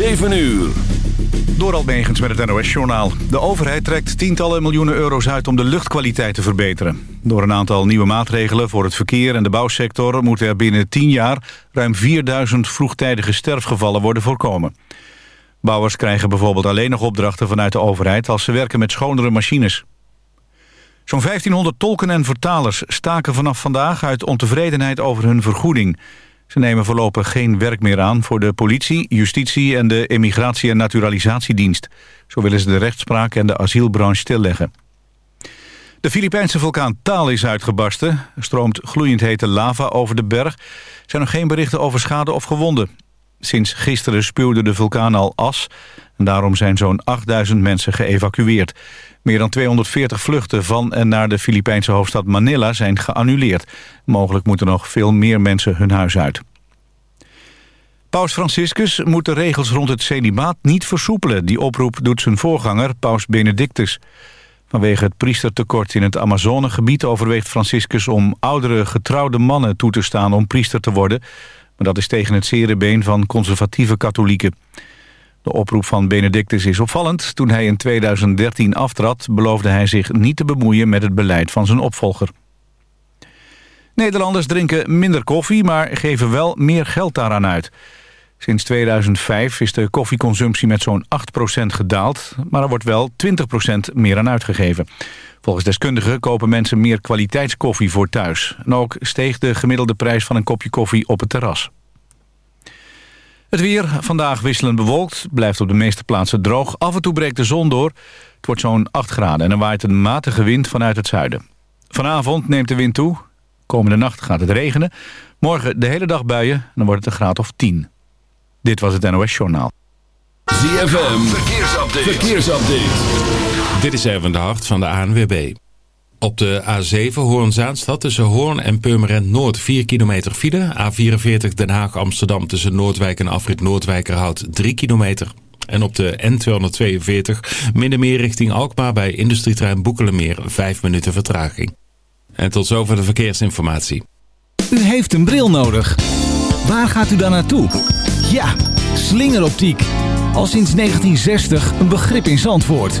7 uur. Door Megens met het NOS-journaal. De overheid trekt tientallen miljoenen euro's uit om de luchtkwaliteit te verbeteren. Door een aantal nieuwe maatregelen voor het verkeer en de bouwsector... moeten er binnen 10 jaar ruim 4000 vroegtijdige sterfgevallen worden voorkomen. Bouwers krijgen bijvoorbeeld alleen nog opdrachten vanuit de overheid... als ze werken met schonere machines. Zo'n 1500 tolken en vertalers staken vanaf vandaag uit ontevredenheid over hun vergoeding... Ze nemen voorlopig geen werk meer aan voor de politie, justitie en de immigratie- en naturalisatiedienst. Zo willen ze de rechtspraak en de asielbranche stilleggen. De Filipijnse vulkaan Taal is uitgebarsten. Er stroomt gloeiend hete lava over de berg. Er zijn nog geen berichten over schade of gewonden. Sinds gisteren spuwde de vulkaan al as. Daarom zijn zo'n 8000 mensen geëvacueerd. Meer dan 240 vluchten van en naar de Filipijnse hoofdstad Manila zijn geannuleerd. Mogelijk moeten nog veel meer mensen hun huis uit. Paus Franciscus moet de regels rond het celibaat niet versoepelen. Die oproep doet zijn voorganger, paus Benedictus. Vanwege het priestertekort in het Amazonegebied overweegt Franciscus om oudere getrouwde mannen toe te staan om priester te worden. Maar dat is tegen het zere been van conservatieve katholieken. De oproep van Benedictus is opvallend. Toen hij in 2013 aftrad beloofde hij zich niet te bemoeien met het beleid van zijn opvolger. Nederlanders drinken minder koffie, maar geven wel meer geld daaraan uit. Sinds 2005 is de koffieconsumptie met zo'n 8% gedaald... maar er wordt wel 20% meer aan uitgegeven. Volgens deskundigen kopen mensen meer kwaliteitskoffie voor thuis. En ook steeg de gemiddelde prijs van een kopje koffie op het terras. Het weer, vandaag wisselend bewolkt, blijft op de meeste plaatsen droog. Af en toe breekt de zon door. Het wordt zo'n 8 graden en er waait een matige wind vanuit het zuiden. Vanavond neemt de wind toe. Komende nacht gaat het regenen. Morgen de hele dag buien en dan wordt het een graad of 10. Dit was het NOS Journaal. ZFM, verkeersupdate. verkeersupdate. Dit is even de hart van de ANWB. Op de A7 Hoorn-Zaanstad tussen Hoorn en Purmerend Noord 4 kilometer file. A44 Den Haag-Amsterdam tussen Noordwijk en Afrit Noordwijkerhout 3 kilometer. En op de N242 Middenmeer richting Alkmaar bij industrietrein Boekelemeer 5 minuten vertraging. En tot zover de verkeersinformatie. U heeft een bril nodig. Waar gaat u dan naartoe? Ja, slingeroptiek. Al sinds 1960 een begrip in Zandvoort.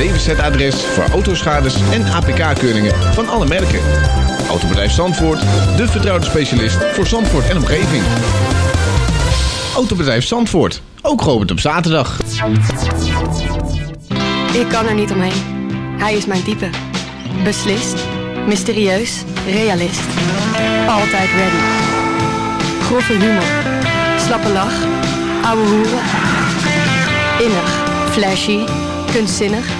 DWZ-adres voor autoschades en APK-keuringen van alle merken. Autobedrijf Zandvoort, de vertrouwde specialist voor Zandvoort en omgeving. Autobedrijf Zandvoort, ook geopend op zaterdag. Ik kan er niet omheen. Hij is mijn type. Beslist, mysterieus, realist. Altijd ready. Grove humor, slappe lach, ouwe hoeren. Innig, flashy, kunstzinnig.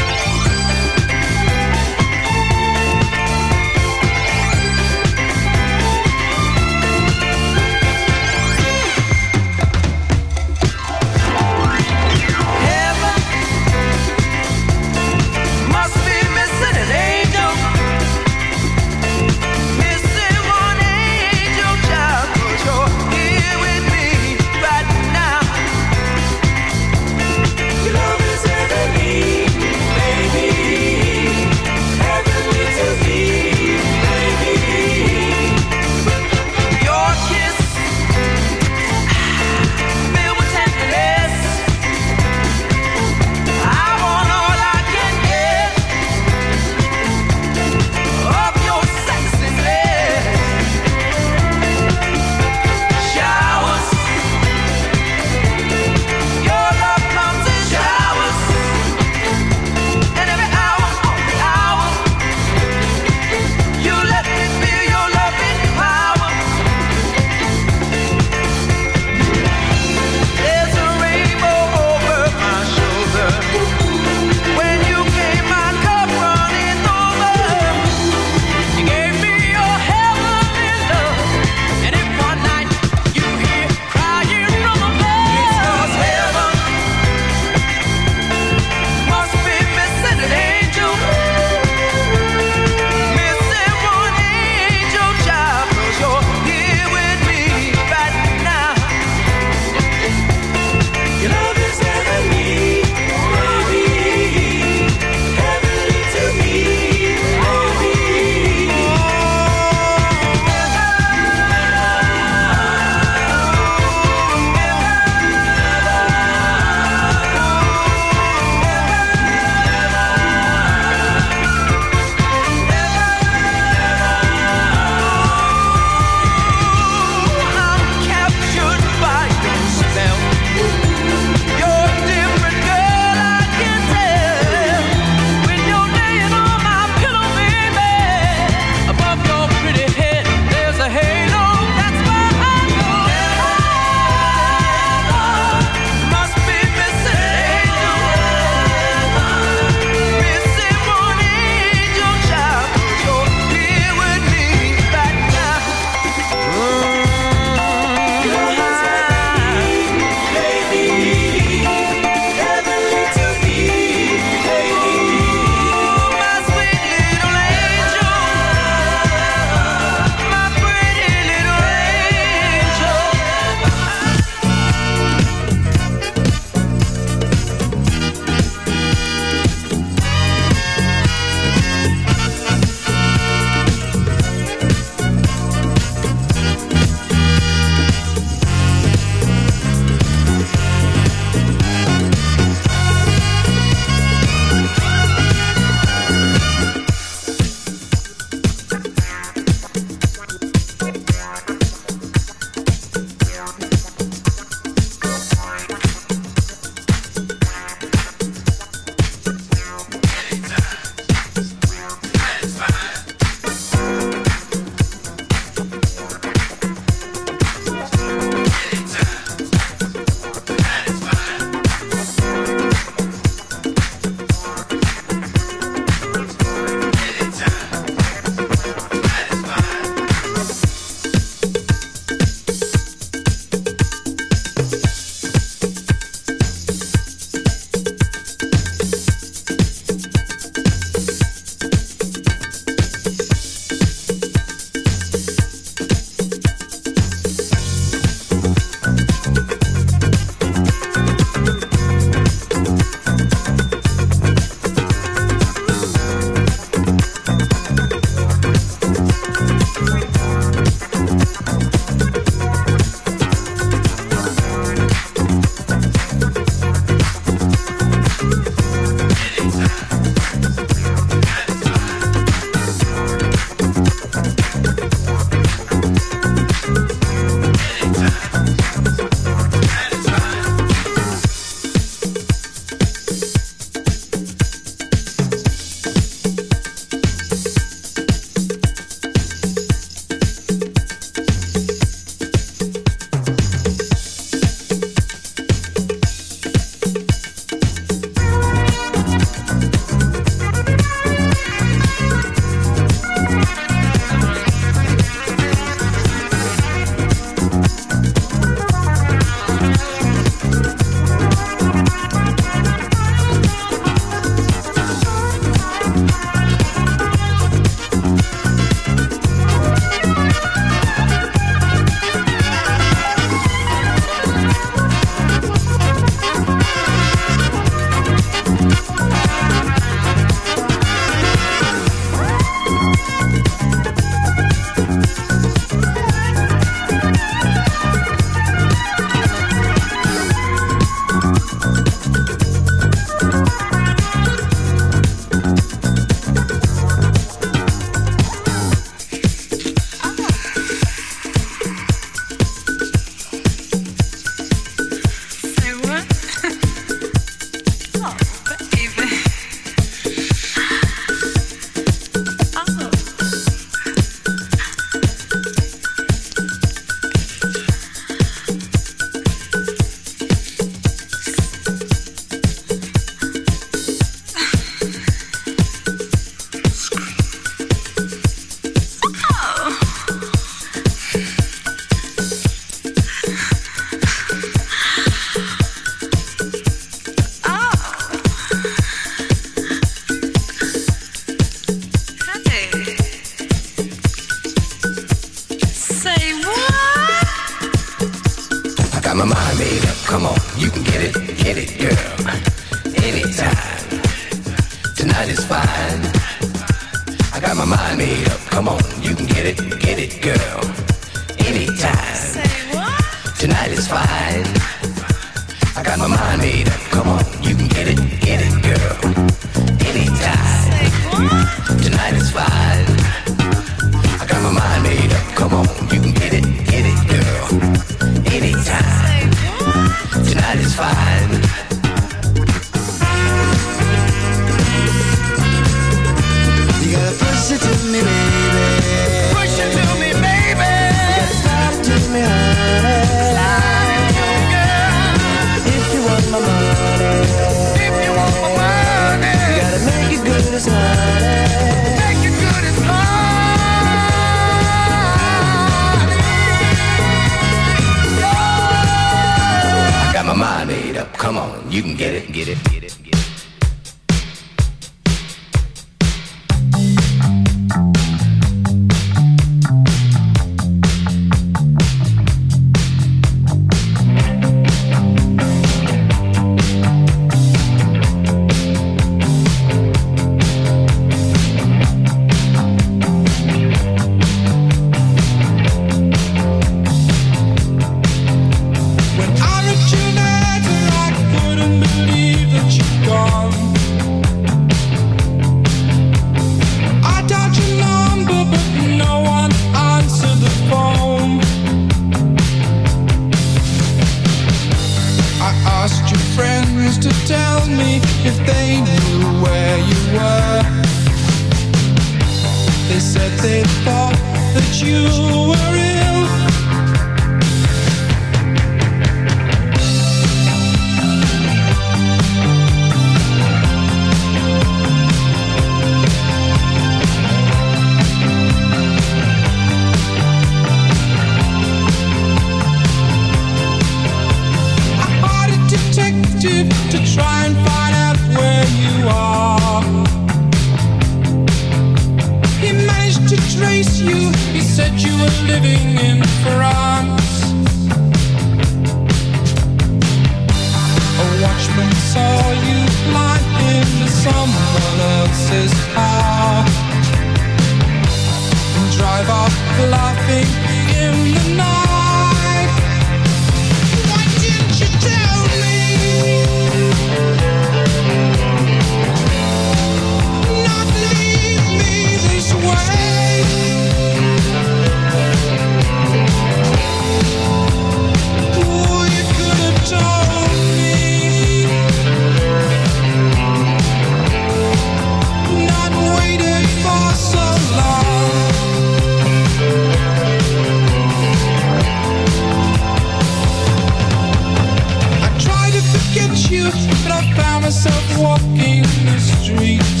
Walking the street.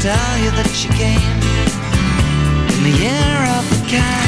tell you that she came in the year of the cat.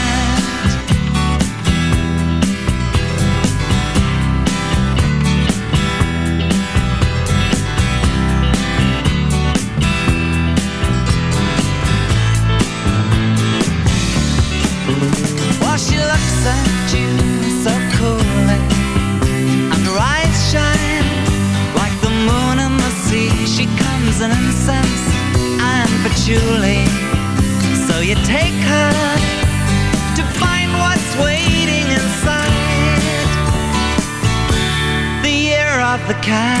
开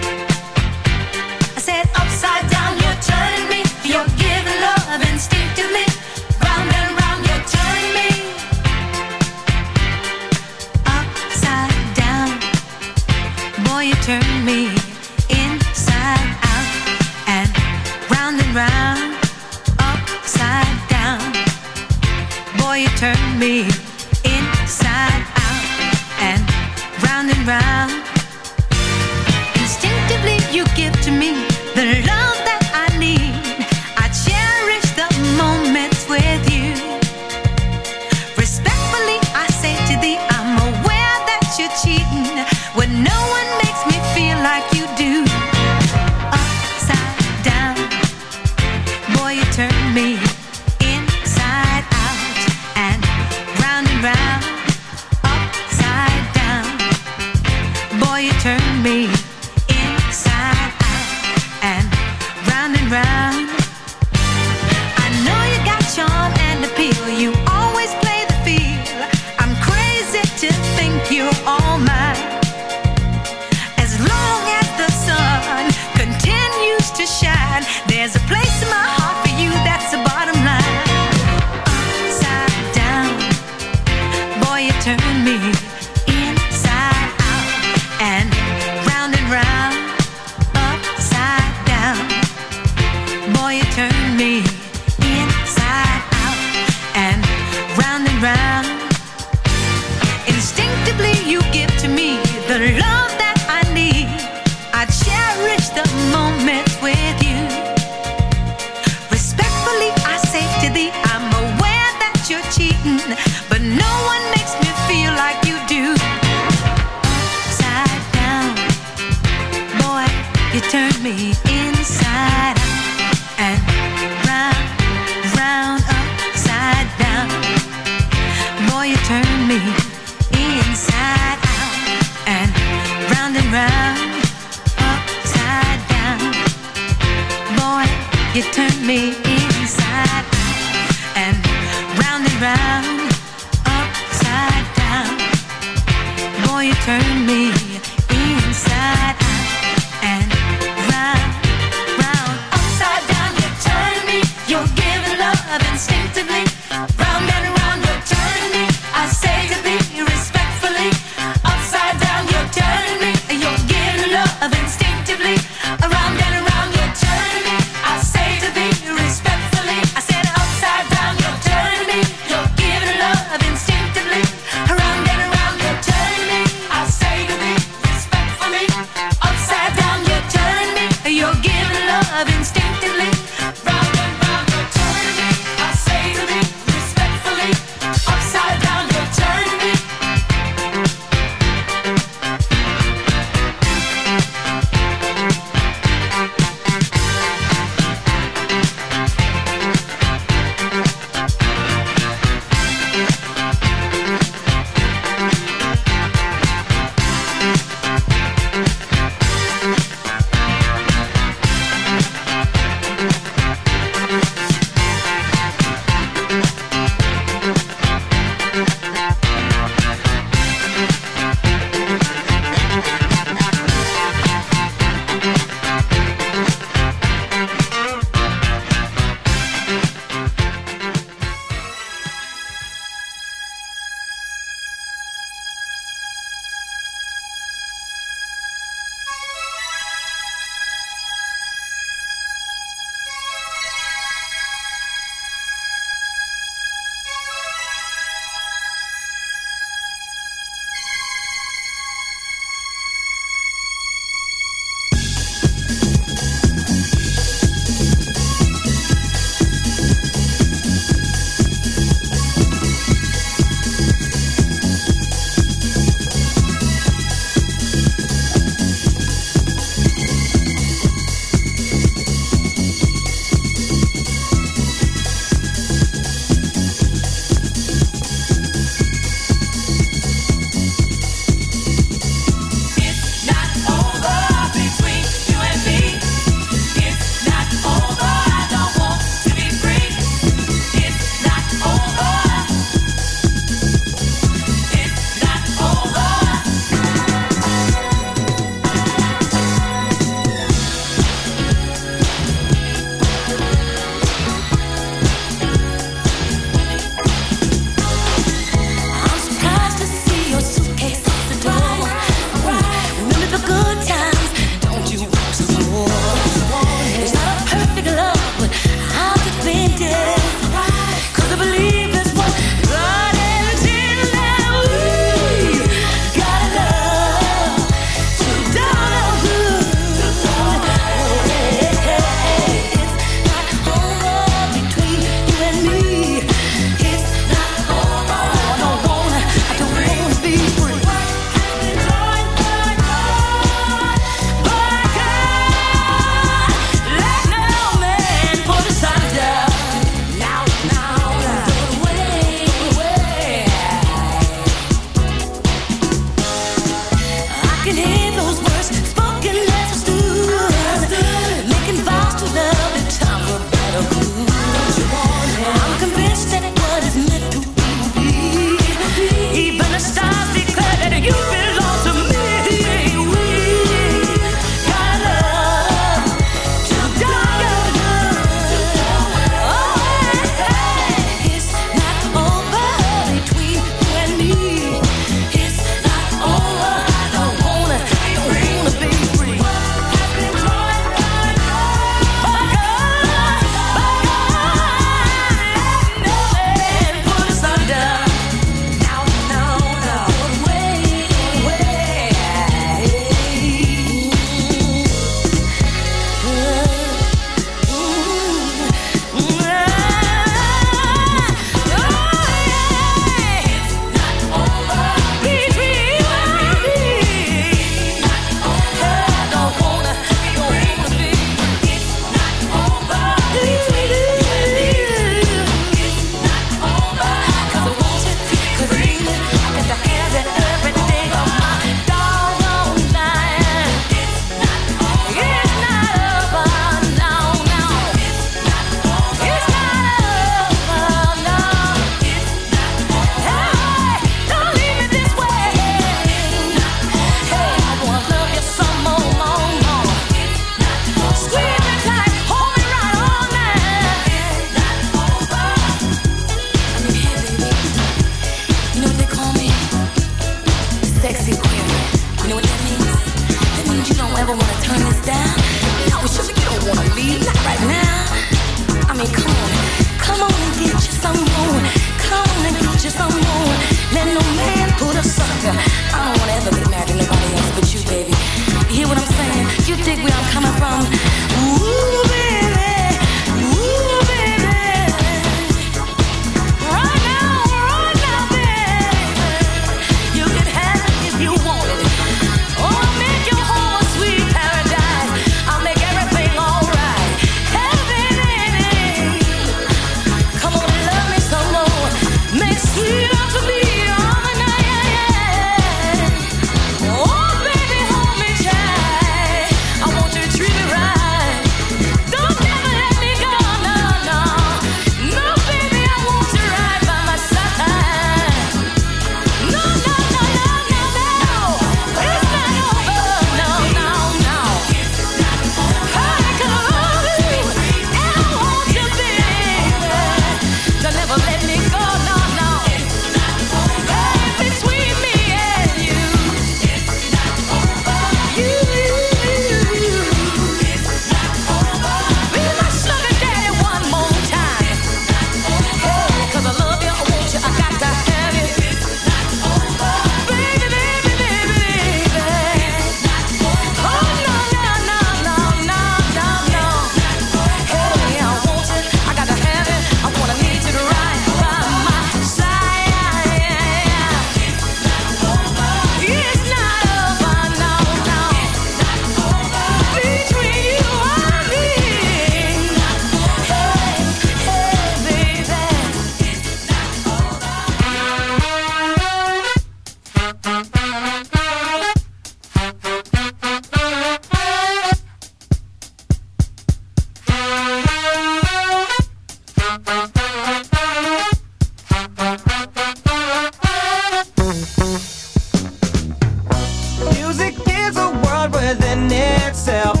within itself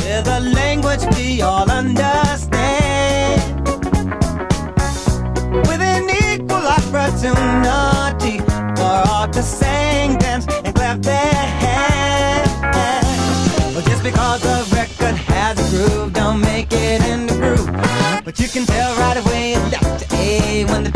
with the language we all understand. With an equal opportunity for all to sing, dance, and clap their hands. Well, just because record has a groove, don't make it in the. But you can tell right away, A when the